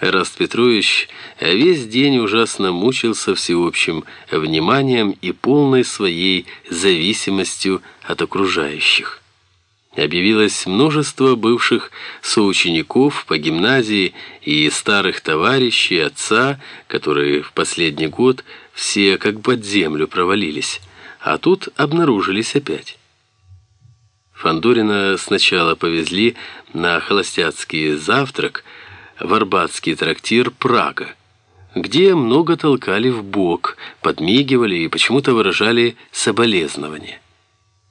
Раст Петрович весь день ужасно мучился всеобщим вниманием и полной своей зависимостью от окружающих. Объявилось множество бывших соучеников по гимназии и старых товарищей отца, которые в последний год все как под землю провалились, а тут обнаружились опять. Фандорина сначала повезли на холостяцкий завтрак в Арбатский трактир «Прага», где много толкали в бок, подмигивали и почему-то выражали соболезнования.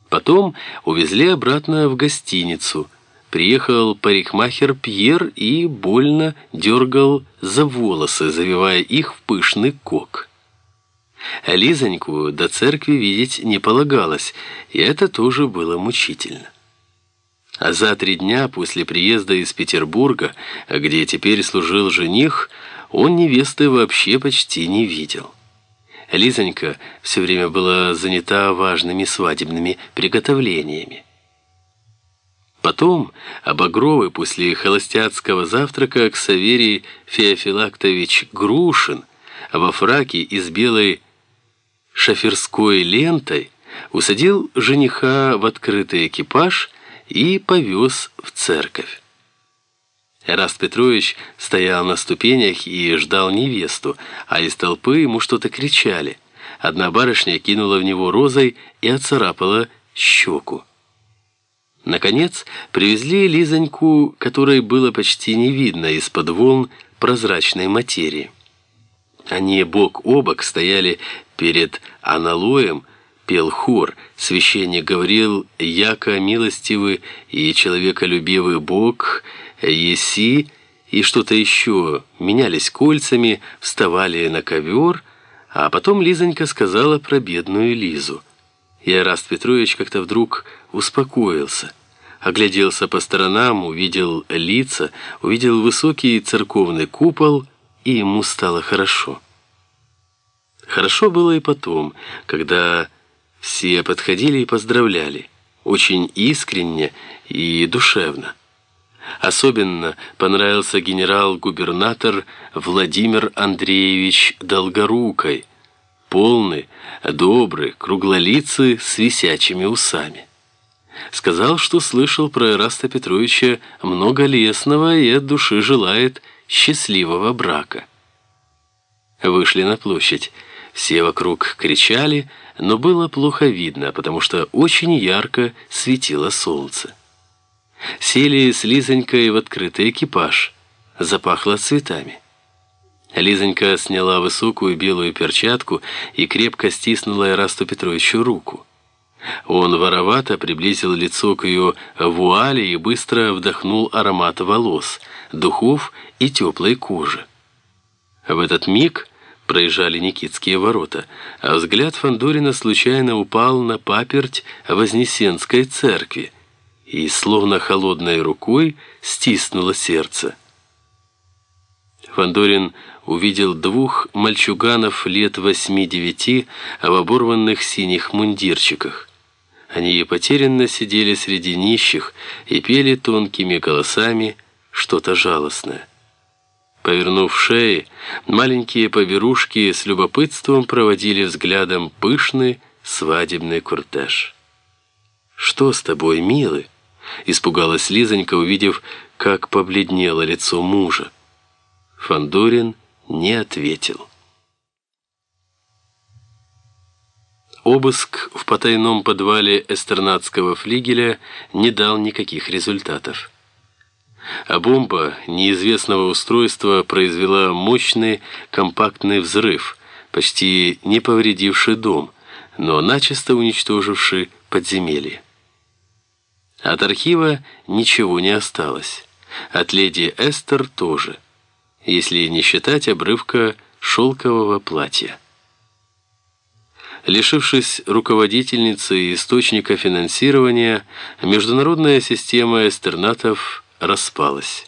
Потом увезли обратно в гостиницу. Приехал парикмахер Пьер и больно дергал за волосы, завивая их в пышный кок. Лизоньку до церкви видеть не полагалось, и это тоже было мучительно. А за три дня после приезда из Петербурга, где теперь служил жених, он невесты вообще почти не видел. Лизонька все время была занята важными свадебными приготовлениями. Потом Обогровый после холостяцкого завтрака Ксаверий Феофилактович Грушин во фраке из белой шоферской лентой усадил жениха в открытый экипаж и повез в церковь. Эраст Петрович стоял на ступенях и ждал невесту, а из толпы ему что-то кричали. Одна барышня кинула в него розой и отцарапала щеку. Наконец, привезли Лизоньку, которой было почти не видно из-под волн прозрачной материи. Они бок о бок стояли перед аналоем, пел хор. Священник говорил «Яко милостивый и человеколюбивый Бог, еси» и что-то еще. Менялись кольцами, вставали на ковер, а потом Лизонька сказала про бедную Лизу. И Араст Петрович как-то вдруг успокоился. Огляделся по сторонам, увидел лица, увидел высокий церковный купол, и ему стало хорошо. Хорошо было и потом, когда все подходили и поздравляли, очень искренне и душевно. Особенно понравился генерал-губернатор Владимир Андреевич Долгорукой, полный, добрый, круглолицый, с висячими усами. Сказал, что слышал про Ираста Петровича много лесного и от души желает счастливого брака. Вышли на площадь. Все вокруг кричали, но было плохо видно, потому что очень ярко светило солнце. Сели с Лизонькой в открытый экипаж. Запахло цветами. Лизонька сняла высокую белую перчатку и крепко стиснула Ирасту Петровичу руку. Он воровато приблизил лицо к ее вуале и быстро вдохнул аромат волос, духов и теплой кожи. В этот миг проезжали Никитские ворота, а взгляд Фандорина случайно упал на паперть Вознесенской церкви и, словно холодной рукой, стиснуло сердце. Фандорин увидел двух мальчуганов лет восьми-девяти в оборванных синих мундирчиках. Они потерянно сидели среди нищих и пели тонкими голосами что-то жалостное. Повернув шеи, маленькие поверушки с любопытством проводили взглядом пышный свадебный кортеж. «Что с тобой, милый?» — испугалась Лизонька, увидев, как побледнело лицо мужа. Фандорин не ответил. Обыск в потайном подвале эстернадского флигеля не дал никаких результатов а бомба неизвестного устройства произвела мощный компактный взрыв, почти не повредивший дом, но начисто уничтоживший подземелье. От архива ничего не осталось. От леди Эстер тоже, если не считать обрывка шелкового платья. Лишившись руководительницы и источника финансирования, международная система эстернатов – распалась.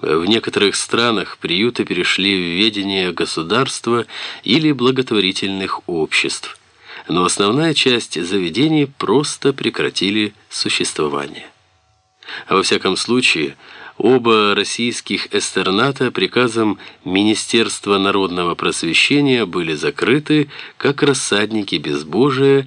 В некоторых странах приюты перешли в ведение государства или благотворительных обществ, но основная часть заведений просто прекратили существование. А во всяком случае, Оба российских эстерната приказом Министерства народного просвещения были закрыты как рассадники безбожия